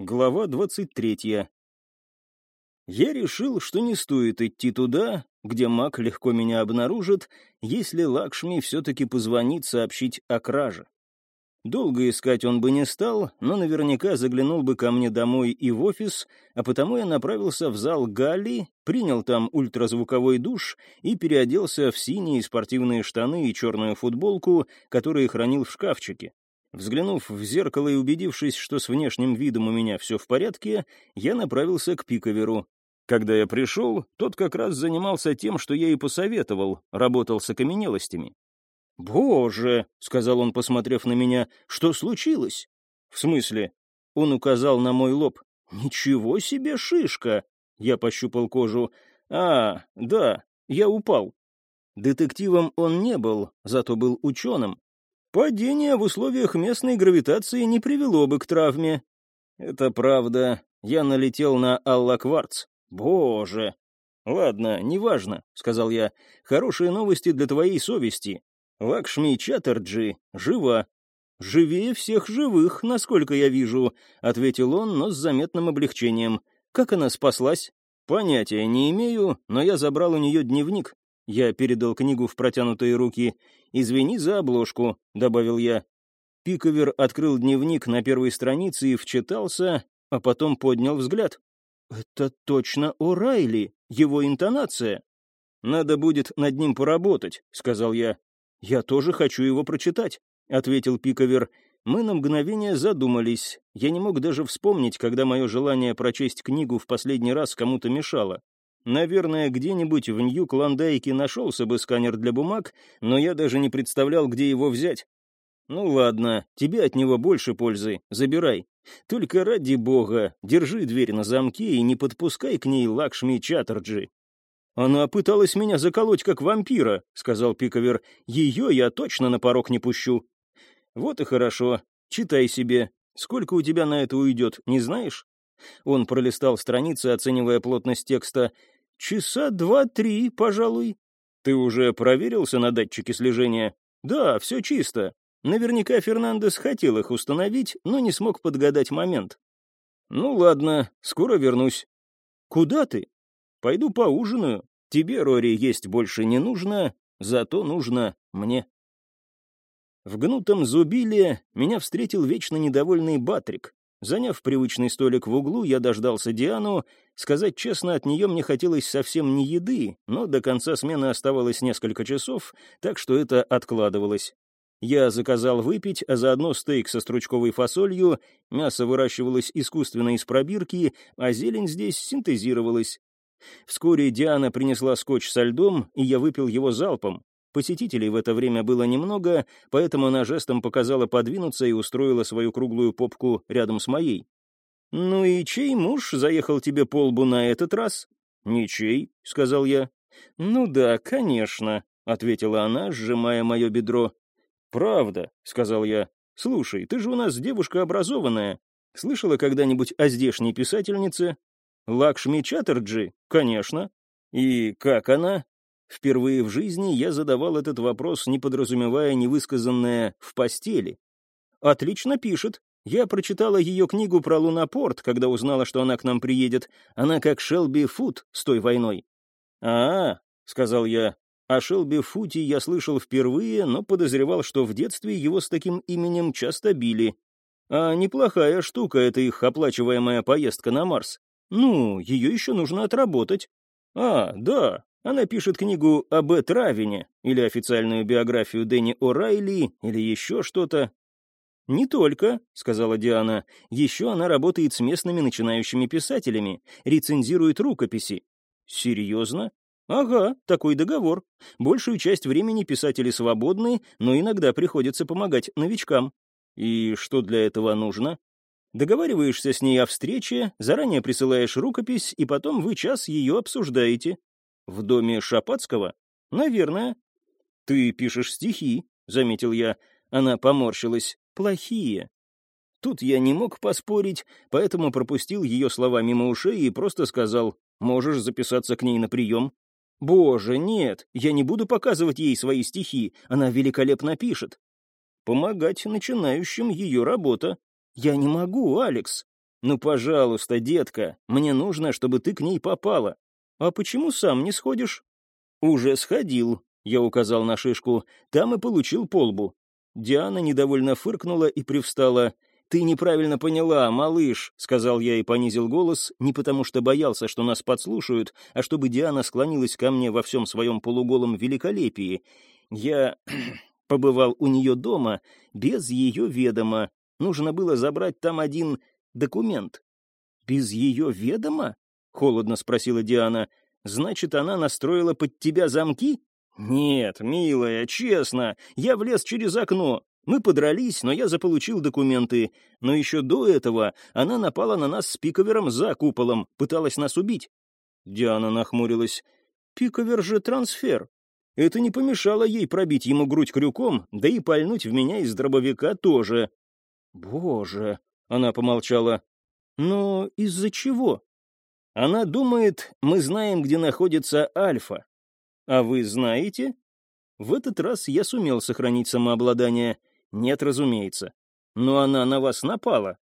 Глава 23. Я решил, что не стоит идти туда, где маг легко меня обнаружит, если Лакшми все-таки позвонит сообщить о краже. Долго искать он бы не стал, но наверняка заглянул бы ко мне домой и в офис, а потому я направился в зал Галли, принял там ультразвуковой душ и переоделся в синие спортивные штаны и черную футболку, которые хранил в шкафчике. Взглянув в зеркало и убедившись, что с внешним видом у меня все в порядке, я направился к Пиковеру. Когда я пришел, тот как раз занимался тем, что я и посоветовал, работал с окаменелостями. «Боже!» — сказал он, посмотрев на меня. «Что случилось?» «В смысле?» Он указал на мой лоб. «Ничего себе шишка!» Я пощупал кожу. «А, да, я упал». Детективом он не был, зато был ученым. Падение в условиях местной гравитации не привело бы к травме. Это правда. Я налетел на Алла Кварц. Боже. Ладно, неважно, сказал я. Хорошие новости для твоей совести. Лакшми Чаттерджи жива. «Живее всех живых, насколько я вижу», — ответил он, но с заметным облегчением. «Как она спаслась?» «Понятия не имею, но я забрал у нее дневник. Я передал книгу в протянутые руки. «Извини за обложку», — добавил я. Пиковер открыл дневник на первой странице и вчитался, а потом поднял взгляд. «Это точно О'Райли, его интонация». «Надо будет над ним поработать», — сказал я. «Я тоже хочу его прочитать», — ответил Пиковер. Мы на мгновение задумались. Я не мог даже вспомнить, когда мое желание прочесть книгу в последний раз кому-то мешало. Наверное, где-нибудь в Нью-Клондайке нашелся бы сканер для бумаг, но я даже не представлял, где его взять. Ну ладно, тебе от него больше пользы, забирай. Только ради бога, держи дверь на замке и не подпускай к ней Лакшми Чаттерджи. «Она пыталась меня заколоть, как вампира», — сказал Пиковер. «Ее я точно на порог не пущу». «Вот и хорошо. Читай себе. Сколько у тебя на это уйдет, не знаешь?» Он пролистал страницы, оценивая плотность текста. «Часа два-три, пожалуй». «Ты уже проверился на датчике слежения?» «Да, все чисто. Наверняка Фернандес хотел их установить, но не смог подгадать момент». «Ну ладно, скоро вернусь». «Куда ты?» «Пойду поужинаю. Тебе, Рори, есть больше не нужно, зато нужно мне». В гнутом зубиле меня встретил вечно недовольный Батрик. Заняв привычный столик в углу, я дождался Диану. Сказать честно, от нее мне хотелось совсем не еды, но до конца смены оставалось несколько часов, так что это откладывалось. Я заказал выпить, а заодно стейк со стручковой фасолью, мясо выращивалось искусственно из пробирки, а зелень здесь синтезировалась. Вскоре Диана принесла скотч со льдом, и я выпил его залпом. Посетителей в это время было немного, поэтому она жестом показала подвинуться и устроила свою круглую попку рядом с моей. «Ну и чей муж заехал тебе по лбу на этот раз?» «Ничей», — сказал я. «Ну да, конечно», — ответила она, сжимая мое бедро. «Правда», — сказал я. «Слушай, ты же у нас девушка образованная. Слышала когда-нибудь о здешней писательнице?» «Лакшми Чаттерджи?» «Конечно». «И как она?» Впервые в жизни я задавал этот вопрос, не подразумевая невысказанное «в постели». «Отлично пишет. Я прочитала ее книгу про Лунапорт, когда узнала, что она к нам приедет. Она как Шелби Фуд с той войной». «А, — сказал я, — о Шелби Футе я слышал впервые, но подозревал, что в детстве его с таким именем часто били. А неплохая штука — это их оплачиваемая поездка на Марс. Ну, ее еще нужно отработать. А, да, она пишет книгу об Эд Равине, или официальную биографию Дэнни О'Райли, или еще что-то. «Не только», — сказала Диана, — «еще она работает с местными начинающими писателями, рецензирует рукописи». «Серьезно?» «Ага, такой договор. Большую часть времени писатели свободны, но иногда приходится помогать новичкам». «И что для этого нужно?» Договариваешься с ней о встрече, заранее присылаешь рукопись, и потом вы час ее обсуждаете. В доме Шапацкого? Наверное. Ты пишешь стихи, заметил я. Она поморщилась. Плохие. Тут я не мог поспорить, поэтому пропустил ее слова мимо ушей и просто сказал, можешь записаться к ней на прием. Боже, нет, я не буду показывать ей свои стихи, она великолепно пишет. Помогать начинающим ее работа. Я не могу, Алекс. «Ну, пожалуйста, детка, мне нужно, чтобы ты к ней попала. А почему сам не сходишь?» «Уже сходил», — я указал на шишку, — «там и получил полбу». Диана недовольно фыркнула и привстала. «Ты неправильно поняла, малыш», — сказал я и понизил голос, не потому что боялся, что нас подслушают, а чтобы Диана склонилась ко мне во всем своем полуголом великолепии. Я побывал у нее дома без ее ведома. Нужно было забрать там один документ. «Без ее ведома?» — холодно спросила Диана. «Значит, она настроила под тебя замки?» «Нет, милая, честно, я влез через окно. Мы подрались, но я заполучил документы. Но еще до этого она напала на нас с пиковером за куполом, пыталась нас убить. Диана нахмурилась. Пиковер же трансфер. Это не помешало ей пробить ему грудь крюком, да и пальнуть в меня из дробовика тоже. Боже, она помолчала. Но из-за чего? Она думает, мы знаем, где находится Альфа. А вы знаете? В этот раз я сумел сохранить самообладание. Нет, разумеется. Но она на вас напала.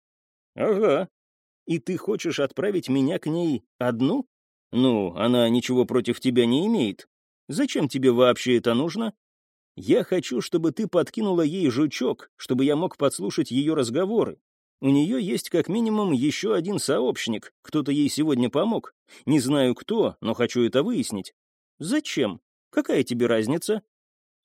Ага. И ты хочешь отправить меня к ней одну? Ну, она ничего против тебя не имеет. Зачем тебе вообще это нужно? Я хочу, чтобы ты подкинула ей жучок, чтобы я мог подслушать ее разговоры. У нее есть как минимум еще один сообщник, кто-то ей сегодня помог. Не знаю кто, но хочу это выяснить. Зачем? Какая тебе разница?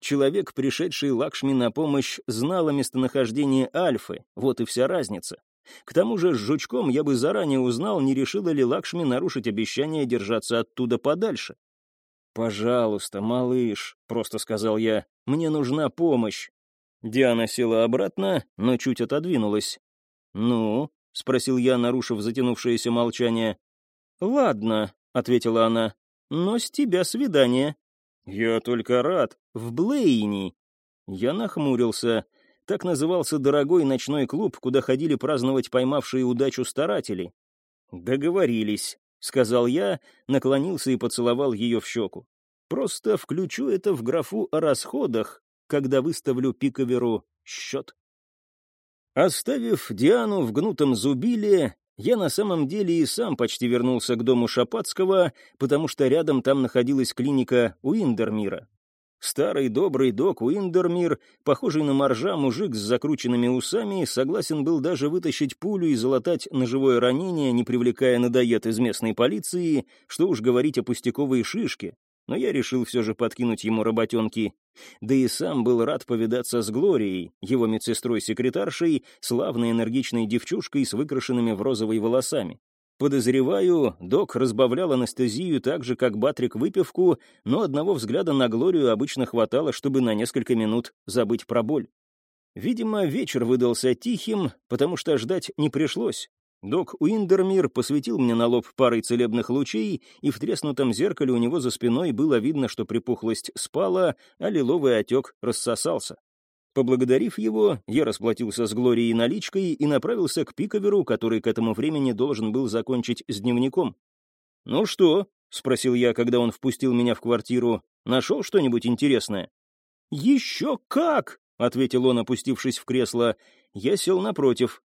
Человек, пришедший Лакшми на помощь, знал о местонахождении Альфы, вот и вся разница. К тому же с жучком я бы заранее узнал, не решила ли Лакшми нарушить обещание держаться оттуда подальше. «Пожалуйста, малыш», — просто сказал я, — «мне нужна помощь». Диана села обратно, но чуть отодвинулась. «Ну?» — спросил я, нарушив затянувшееся молчание. «Ладно», — ответила она, — «но с тебя свидание». «Я только рад. В Блейни». Я нахмурился. Так назывался дорогой ночной клуб, куда ходили праздновать поймавшие удачу старатели. «Договорились», — сказал я, наклонился и поцеловал ее в щеку. «Просто включу это в графу о расходах, когда выставлю пиковеру счет». Оставив Диану в гнутом зубиле, я на самом деле и сам почти вернулся к дому Шапацкого, потому что рядом там находилась клиника Уиндермира. Старый добрый док Уиндермир, похожий на моржа мужик с закрученными усами, согласен был даже вытащить пулю и залатать ножевое ранение, не привлекая надоед из местной полиции, что уж говорить о пустяковой шишке, но я решил все же подкинуть ему работенки. Да и сам был рад повидаться с Глорией, его медсестрой-секретаршей, славной энергичной девчушкой с выкрашенными в розовые волосами. Подозреваю, док разбавлял анестезию так же, как Батрик выпивку, но одного взгляда на Глорию обычно хватало, чтобы на несколько минут забыть про боль. Видимо, вечер выдался тихим, потому что ждать не пришлось. Док Уиндермир посветил мне на лоб парой целебных лучей, и в треснутом зеркале у него за спиной было видно, что припухлость спала, а лиловый отек рассосался. Поблагодарив его, я расплатился с Глорией наличкой и направился к Пиковеру, который к этому времени должен был закончить с дневником. «Ну что?» — спросил я, когда он впустил меня в квартиру. «Нашел что-нибудь интересное?» «Еще как!» — ответил он, опустившись в кресло. Я сел напротив.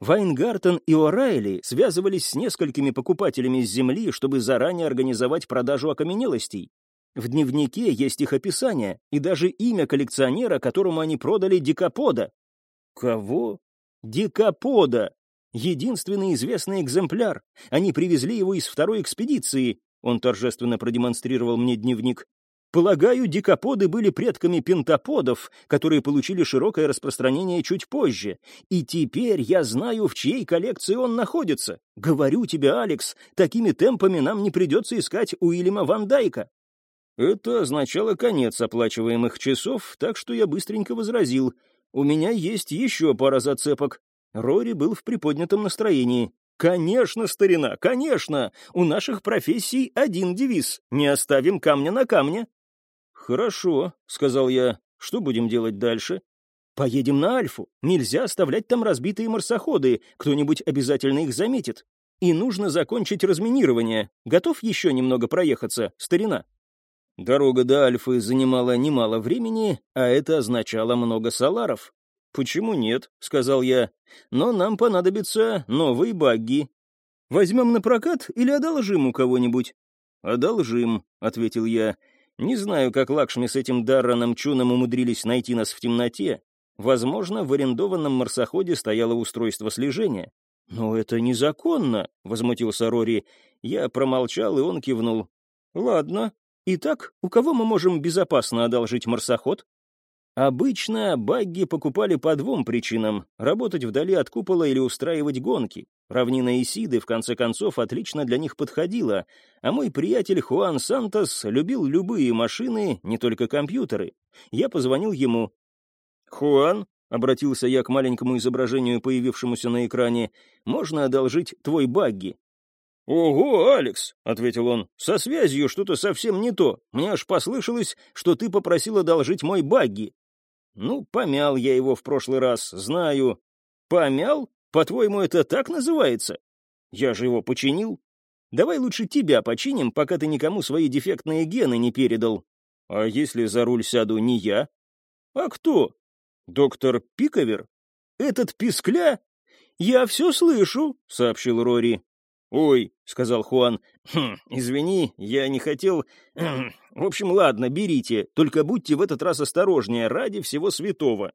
Вайнгартен и О'Райли связывались с несколькими покупателями с земли, чтобы заранее организовать продажу окаменелостей. В дневнике есть их описание и даже имя коллекционера, которому они продали дикопода. Кого? Дикопода. Единственный известный экземпляр. Они привезли его из второй экспедиции. Он торжественно продемонстрировал мне дневник. Полагаю, дикоподы были предками пентаподов, которые получили широкое распространение чуть позже. И теперь я знаю, в чьей коллекции он находится. Говорю тебе, Алекс, такими темпами нам не придется искать Уильяма Ван Дайка. Это означало конец оплачиваемых часов, так что я быстренько возразил. У меня есть еще пара зацепок. Рори был в приподнятом настроении. «Конечно, старина, конечно! У наших профессий один девиз — не оставим камня на камне». «Хорошо», — сказал я. «Что будем делать дальше?» «Поедем на Альфу. Нельзя оставлять там разбитые марсоходы. Кто-нибудь обязательно их заметит. И нужно закончить разминирование. Готов еще немного проехаться, старина?» Дорога до Альфы занимала немало времени, а это означало много саларов. «Почему нет?» — сказал я. «Но нам понадобятся новые багги. Возьмем на прокат или одолжим у кого-нибудь?» «Одолжим», — ответил я. «Не знаю, как Лакшми с этим Дарраном Чуном умудрились найти нас в темноте. Возможно, в арендованном марсоходе стояло устройство слежения». «Но это незаконно», — возмутился Рори. Я промолчал, и он кивнул. «Ладно. Итак, у кого мы можем безопасно одолжить марсоход?» Обычно багги покупали по двум причинам — работать вдали от купола или устраивать гонки. Равнина Исиды, в конце концов, отлично для них подходила, а мой приятель Хуан Сантос любил любые машины, не только компьютеры. Я позвонил ему. «Хуан», — обратился я к маленькому изображению, появившемуся на экране, — «можно одолжить твой багги?» «Ого, Алекс!» — ответил он. «Со связью что-то совсем не то. Мне аж послышалось, что ты попросил одолжить мой багги». Ну, помял я его в прошлый раз, знаю. Помял? По-твоему, это так называется? Я же его починил. Давай лучше тебя починим, пока ты никому свои дефектные гены не передал. А если за руль сяду не я? А кто? Доктор Пиковер? Этот пискля? Я все слышу, сообщил Рори. «Ой», — сказал Хуан, хм, «извини, я не хотел... Хм, в общем, ладно, берите, только будьте в этот раз осторожнее, ради всего святого».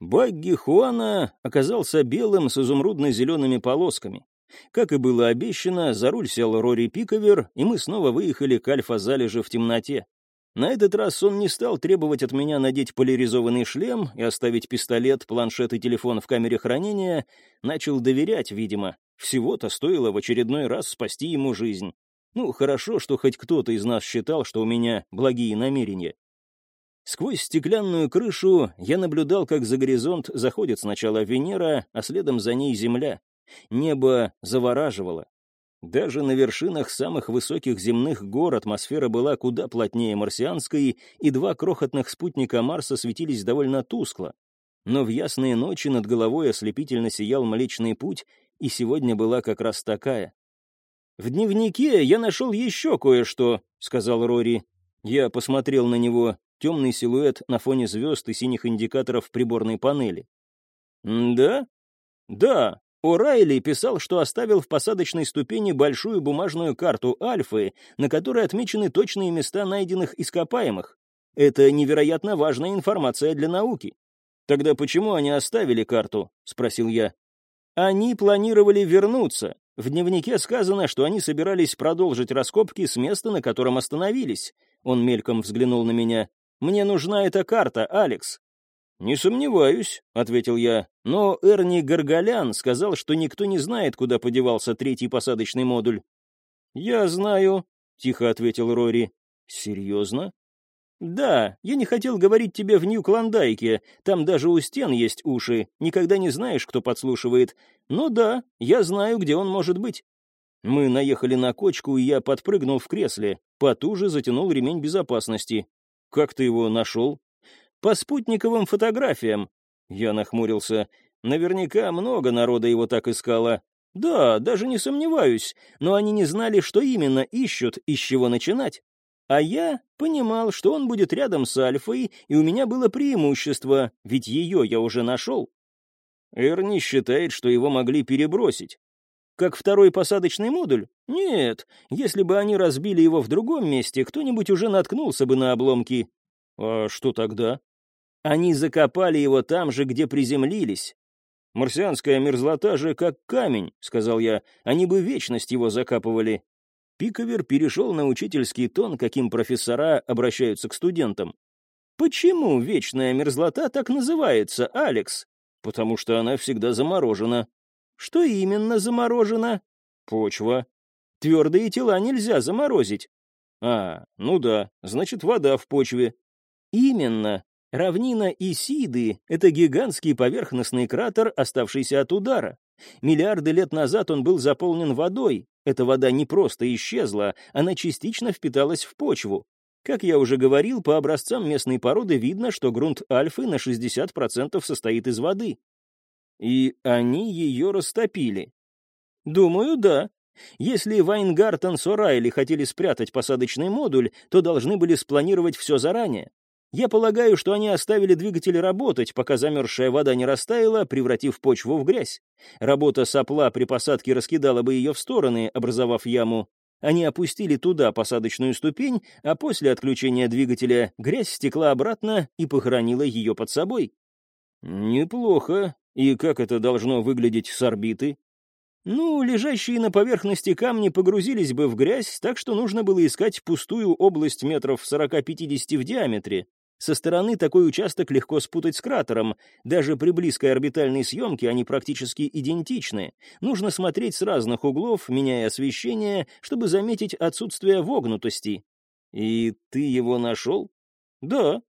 Багги Хуана оказался белым с изумрудно-зелеными полосками. Как и было обещано, за руль сел Рори Пиковер, и мы снова выехали к Альфа-залеже в темноте. На этот раз он не стал требовать от меня надеть поляризованный шлем и оставить пистолет, планшет и телефон в камере хранения, начал доверять, видимо, всего-то стоило в очередной раз спасти ему жизнь. Ну, хорошо, что хоть кто-то из нас считал, что у меня благие намерения. Сквозь стеклянную крышу я наблюдал, как за горизонт заходит сначала Венера, а следом за ней Земля. Небо завораживало. Даже на вершинах самых высоких земных гор атмосфера была куда плотнее марсианской, и два крохотных спутника Марса светились довольно тускло. Но в ясные ночи над головой ослепительно сиял Млечный Путь, и сегодня была как раз такая. «В дневнике я нашел еще кое-что», — сказал Рори. Я посмотрел на него, темный силуэт на фоне звезд и синих индикаторов приборной панели. «Да? Да, О'Райли писал, что оставил в посадочной ступени большую бумажную карту Альфы, на которой отмечены точные места найденных ископаемых. Это невероятно важная информация для науки. «Тогда почему они оставили карту?» — спросил я. Они планировали вернуться. В дневнике сказано, что они собирались продолжить раскопки с места, на котором остановились. Он мельком взглянул на меня. «Мне нужна эта карта, Алекс». «Не сомневаюсь», — ответил я. «Но Эрни Гаргалян сказал, что никто не знает, куда подевался третий посадочный модуль». «Я знаю», — тихо ответил Рори. «Серьезно?» «Да, я не хотел говорить тебе в Нью-Клондайке, там даже у стен есть уши, никогда не знаешь, кто подслушивает. Но да, я знаю, где он может быть». Мы наехали на кочку, и я подпрыгнул в кресле, потуже затянул ремень безопасности. «Как ты его нашел?» «По спутниковым фотографиям». Я нахмурился. «Наверняка много народа его так искало». «Да, даже не сомневаюсь, но они не знали, что именно ищут и с чего начинать. А я понимал, что он будет рядом с Альфой, и у меня было преимущество, ведь ее я уже нашел. Эрни считает, что его могли перебросить. Как второй посадочный модуль? Нет, если бы они разбили его в другом месте, кто-нибудь уже наткнулся бы на обломки. А что тогда? Они закопали его там же, где приземлились. «Марсианская мерзлота же как камень», — сказал я, — «они бы вечность его закапывали. Пиковер перешел на учительский тон, каким профессора обращаются к студентам. «Почему вечная мерзлота так называется, Алекс?» «Потому что она всегда заморожена». «Что именно заморожена?» «Почва». «Твердые тела нельзя заморозить». «А, ну да, значит, вода в почве». «Именно. Равнина Исиды — это гигантский поверхностный кратер, оставшийся от удара. Миллиарды лет назад он был заполнен водой. Эта вода не просто исчезла, она частично впиталась в почву. Как я уже говорил, по образцам местной породы видно, что грунт Альфы на 60% состоит из воды. И они ее растопили. Думаю, да. Если Вайнгартен с О'Райли хотели спрятать посадочный модуль, то должны были спланировать все заранее. Я полагаю, что они оставили двигатели работать, пока замерзшая вода не растаяла, превратив почву в грязь. Работа сопла при посадке раскидала бы ее в стороны, образовав яму. Они опустили туда посадочную ступень, а после отключения двигателя грязь стекла обратно и похоронила ее под собой. Неплохо. И как это должно выглядеть с орбиты? Ну, лежащие на поверхности камни погрузились бы в грязь, так что нужно было искать пустую область метров 40-50 в диаметре. Со стороны такой участок легко спутать с кратером. Даже при близкой орбитальной съемке они практически идентичны. Нужно смотреть с разных углов, меняя освещение, чтобы заметить отсутствие вогнутости. «И ты его нашел?» «Да».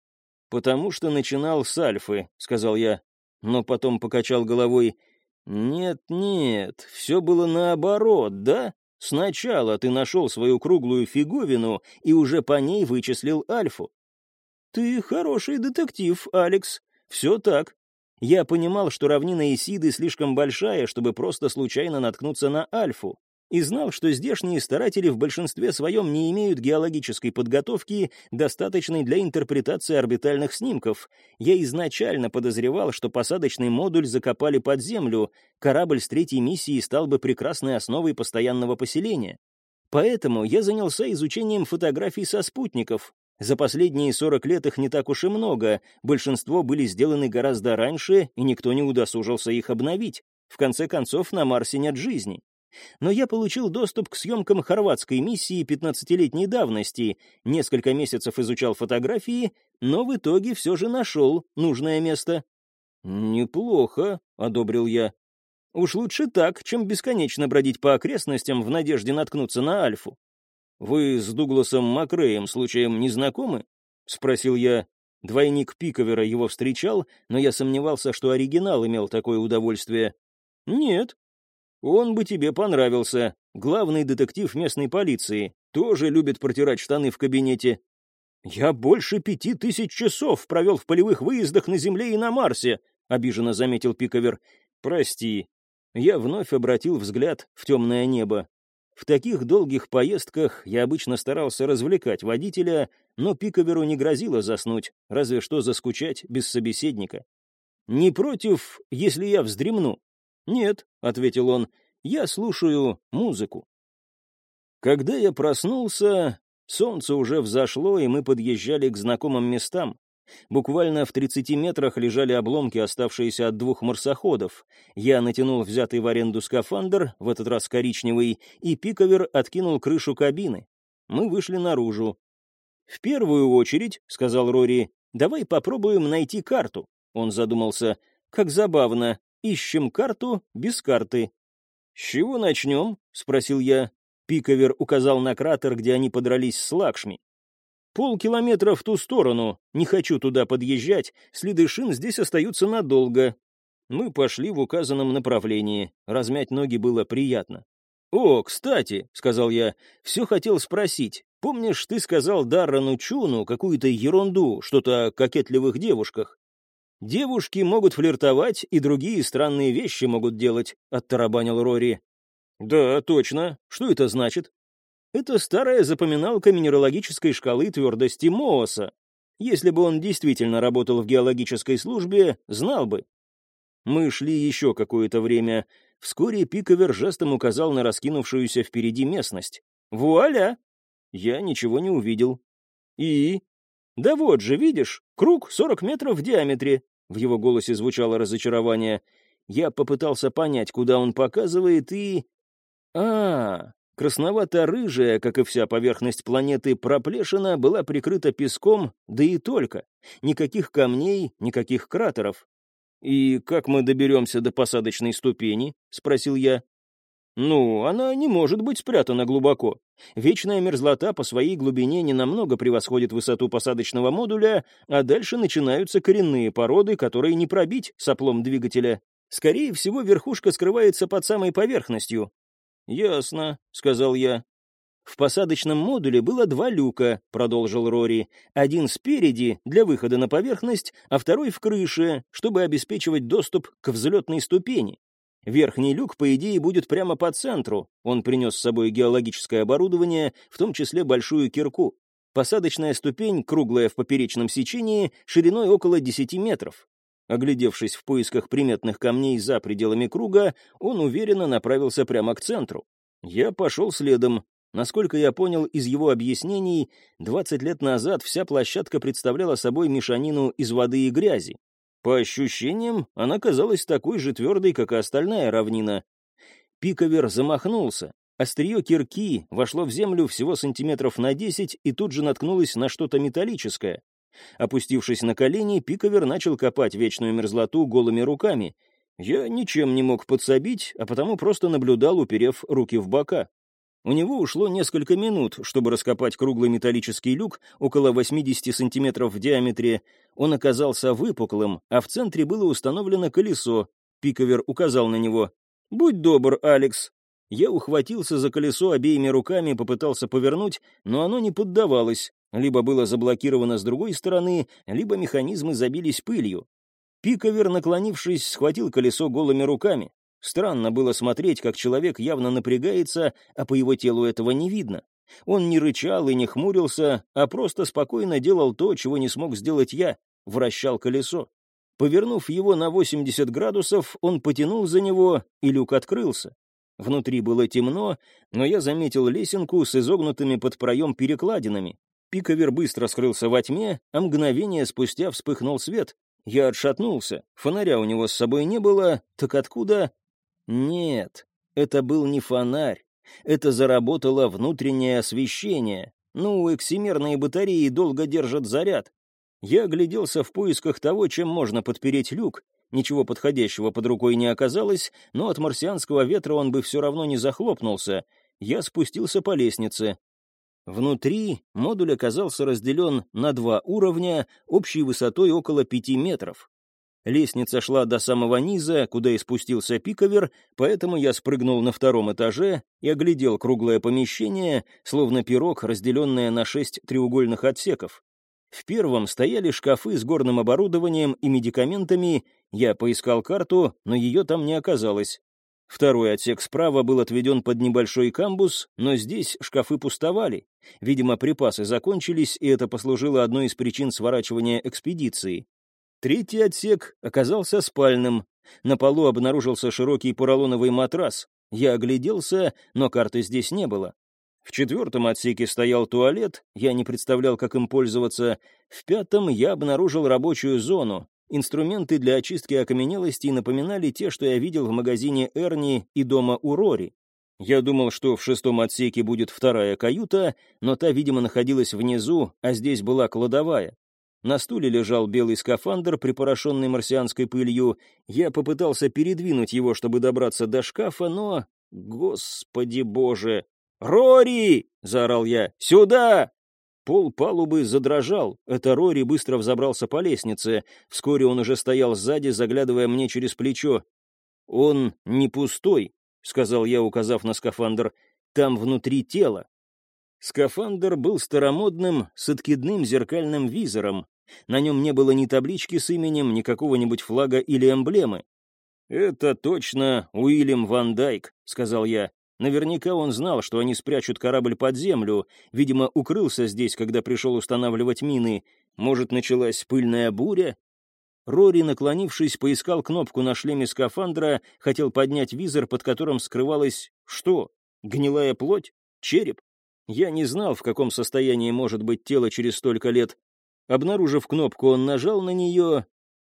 «Потому что начинал с Альфы», — сказал я. Но потом покачал головой. «Нет-нет, все было наоборот, да? Сначала ты нашел свою круглую фиговину и уже по ней вычислил Альфу. «Ты хороший детектив, Алекс. Все так. Я понимал, что равнина Исиды слишком большая, чтобы просто случайно наткнуться на Альфу, и знал, что здешние старатели в большинстве своем не имеют геологической подготовки, достаточной для интерпретации орбитальных снимков. Я изначально подозревал, что посадочный модуль закопали под землю, корабль с третьей миссией стал бы прекрасной основой постоянного поселения. Поэтому я занялся изучением фотографий со спутников, за последние 40 лет их не так уж и много, большинство были сделаны гораздо раньше, и никто не удосужился их обновить. В конце концов, на Марсе нет жизни. Но я получил доступ к съемкам хорватской миссии 15-летней давности, несколько месяцев изучал фотографии, но в итоге все же нашел нужное место. «Неплохо», — одобрил я. «Уж лучше так, чем бесконечно бродить по окрестностям в надежде наткнуться на Альфу. «Вы с Дугласом Макреем случаем не знакомы?» — спросил я. Двойник Пиковера его встречал, но я сомневался, что оригинал имел такое удовольствие. «Нет. Он бы тебе понравился. Главный детектив местной полиции. Тоже любит протирать штаны в кабинете. Я больше пяти тысяч часов провел в полевых выездах на Земле и на Марсе», — обиженно заметил Пиковер. «Прости». Я вновь обратил взгляд в темное небо. В таких долгих поездках я обычно старался развлекать водителя, но Пиковеру не грозило заснуть, разве что заскучать без собеседника. «Не против, если я вздремну?» «Нет», — ответил он, — «я слушаю музыку». Когда я проснулся, солнце уже взошло, и мы подъезжали к знакомым местам. Буквально в 30 метрах лежали обломки, оставшиеся от двух марсоходов. Я натянул взятый в аренду скафандр, в этот раз коричневый, и пиковер откинул крышу кабины. Мы вышли наружу. «В первую очередь», — сказал Рори, — «давай попробуем найти карту». Он задумался. «Как забавно. Ищем карту без карты». «С чего начнем?» — спросил я. Пиковер указал на кратер, где они подрались с Лакшми. Полкилометра в ту сторону. Не хочу туда подъезжать. Следы шин здесь остаются надолго. Мы пошли в указанном направлении. Размять ноги было приятно. «О, кстати», — сказал я, — «все хотел спросить. Помнишь, ты сказал Даррану Чуну какую-то ерунду, что-то о кокетливых девушках? Девушки могут флиртовать, и другие странные вещи могут делать», — оттарабанил Рори. «Да, точно. Что это значит?» Это старая запоминалка минералогической шкалы твердости Мооса. Если бы он действительно работал в геологической службе, знал бы. Мы шли еще какое-то время. Вскоре Пиковер жестом указал на раскинувшуюся впереди местность. «Вуаля!» Я ничего не увидел. «И?» «Да вот же, видишь, круг 40 метров в диаметре». В его голосе звучало разочарование. Я попытался понять, куда он показывает, и... А, Красновато-рыжая, как и вся поверхность планеты, проплешина была прикрыта песком, да и только. Никаких камней, никаких кратеров. «И как мы доберемся до посадочной ступени?» — спросил я. «Ну, она не может быть спрятана глубоко. Вечная мерзлота по своей глубине не намного превосходит высоту посадочного модуля, а дальше начинаются коренные породы, которые не пробить соплом двигателя. Скорее всего, верхушка скрывается под самой поверхностью, «Ясно», — сказал я. «В посадочном модуле было два люка», — продолжил Рори. «Один спереди, для выхода на поверхность, а второй в крыше, чтобы обеспечивать доступ к взлетной ступени. Верхний люк, по идее, будет прямо по центру. Он принес с собой геологическое оборудование, в том числе большую кирку. Посадочная ступень, круглая в поперечном сечении, шириной около 10 метров. Оглядевшись в поисках приметных камней за пределами круга, он уверенно направился прямо к центру. Я пошел следом. Насколько я понял из его объяснений, 20 лет назад вся площадка представляла собой мешанину из воды и грязи. По ощущениям, она казалась такой же твердой, как и остальная равнина. Пиковер замахнулся. Острие кирки вошло в землю всего сантиметров на 10 и тут же наткнулось на что-то металлическое. Опустившись на колени, Пиковер начал копать вечную мерзлоту голыми руками. Я ничем не мог подсобить, а потому просто наблюдал, уперев руки в бока. У него ушло несколько минут, чтобы раскопать круглый металлический люк около 80 сантиметров в диаметре. Он оказался выпуклым, а в центре было установлено колесо. Пиковер указал на него. «Будь добр, Алекс». Я ухватился за колесо обеими руками, попытался повернуть, но оно не поддавалось. Либо было заблокировано с другой стороны, либо механизмы забились пылью. Пиковер, наклонившись, схватил колесо голыми руками. Странно было смотреть, как человек явно напрягается, а по его телу этого не видно. Он не рычал и не хмурился, а просто спокойно делал то, чего не смог сделать я — вращал колесо. Повернув его на 80 градусов, он потянул за него, и люк открылся. Внутри было темно, но я заметил лесенку с изогнутыми под проем перекладинами. Пиковер быстро скрылся во тьме, а мгновение спустя вспыхнул свет. Я отшатнулся. Фонаря у него с собой не было, так откуда? Нет, это был не фонарь. Это заработало внутреннее освещение. Ну, эксимерные батареи долго держат заряд. Я огляделся в поисках того, чем можно подпереть люк. Ничего подходящего под рукой не оказалось, но от марсианского ветра он бы все равно не захлопнулся. Я спустился по лестнице. Внутри модуль оказался разделен на два уровня, общей высотой около пяти метров. Лестница шла до самого низа, куда и спустился пиковер, поэтому я спрыгнул на втором этаже и оглядел круглое помещение, словно пирог, разделенное на шесть треугольных отсеков. В первом стояли шкафы с горным оборудованием и медикаментами, я поискал карту, но ее там не оказалось. Второй отсек справа был отведен под небольшой камбус, но здесь шкафы пустовали. Видимо, припасы закончились, и это послужило одной из причин сворачивания экспедиции. Третий отсек оказался спальным. На полу обнаружился широкий поролоновый матрас. Я огляделся, но карты здесь не было. В четвертом отсеке стоял туалет, я не представлял, как им пользоваться. В пятом я обнаружил рабочую зону. Инструменты для очистки окаменелостей напоминали те, что я видел в магазине Эрни и дома у Рори. Я думал, что в шестом отсеке будет вторая каюта, но та, видимо, находилась внизу, а здесь была кладовая. На стуле лежал белый скафандр, припорошенный марсианской пылью. Я попытался передвинуть его, чтобы добраться до шкафа, но... Господи боже! «Рори!» — заорал я. «Сюда!» Пол палубы задрожал. Это Рори быстро взобрался по лестнице. Вскоре он уже стоял сзади, заглядывая мне через плечо. «Он не пустой», — сказал я, указав на скафандр. «Там внутри тело». Скафандр был старомодным, с откидным зеркальным визором. На нем не было ни таблички с именем, ни какого-нибудь флага или эмблемы. «Это точно Уильям Ван Дайк», — сказал я. Наверняка он знал, что они спрячут корабль под землю. Видимо, укрылся здесь, когда пришел устанавливать мины. Может, началась пыльная буря? Рори, наклонившись, поискал кнопку на шлеме скафандра, хотел поднять визор, под которым скрывалось... Что? Гнилая плоть? Череп? Я не знал, в каком состоянии может быть тело через столько лет. Обнаружив кнопку, он нажал на нее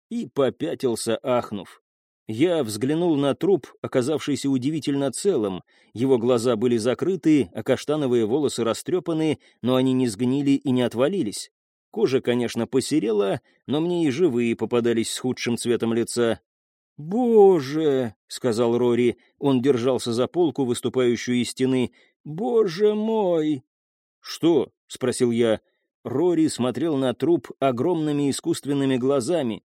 и попятился, ахнув. Я взглянул на труп, оказавшийся удивительно целым. Его глаза были закрыты, а каштановые волосы растрепаны, но они не сгнили и не отвалились. Кожа, конечно, посерела, но мне и живые попадались с худшим цветом лица. «Боже!» — сказал Рори. Он держался за полку, выступающую из стены. «Боже мой!» «Что?» — спросил я. Рори смотрел на труп огромными искусственными глазами.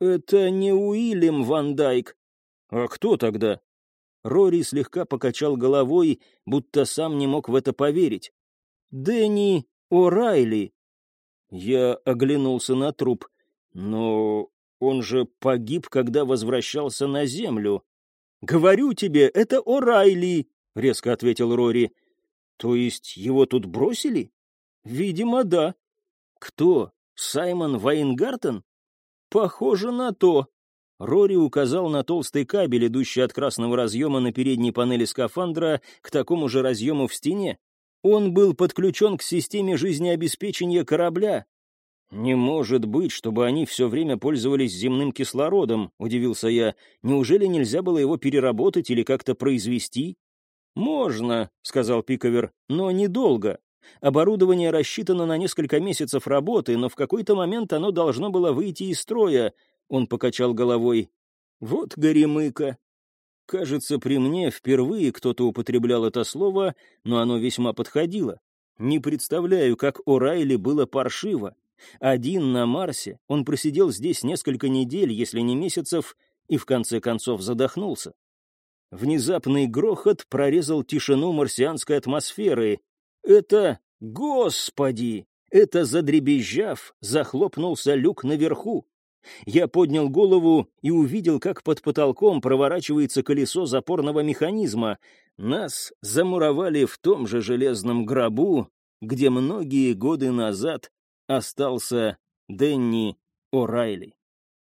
«Это не Уильям Ван Дайк». «А кто тогда?» Рори слегка покачал головой, будто сам не мог в это поверить. «Дэнни О'Райли». Я оглянулся на труп. «Но он же погиб, когда возвращался на Землю». «Говорю тебе, это О'Райли», — резко ответил Рори. «То есть его тут бросили?» Видимо, да. Кто? Саймон Вайнгартен? Похоже на то. Рори указал на толстый кабель, идущий от красного разъема на передней панели скафандра к такому же разъему в стене. Он был подключен к системе жизнеобеспечения корабля. «Не может быть, чтобы они все время пользовались земным кислородом», — удивился я. «Неужели нельзя было его переработать или как-то произвести?» «Можно», — сказал Пиковер, — «но недолго. Оборудование рассчитано на несколько месяцев работы, но в какой-то момент оно должно было выйти из строя. Он покачал головой. Вот горемыка. Кажется, при мне впервые кто-то употреблял это слово, но оно весьма подходило. Не представляю, как у Райли было паршиво. Один на Марсе, он просидел здесь несколько недель, если не месяцев, и в конце концов задохнулся. Внезапный грохот прорезал тишину марсианской атмосферы, это, господи, это задребезжав, захлопнулся люк наверху. Я поднял голову и увидел, как под потолком проворачивается колесо запорного механизма. Нас замуровали в том же железном гробу, где многие годы назад остался Дэнни О'Райли.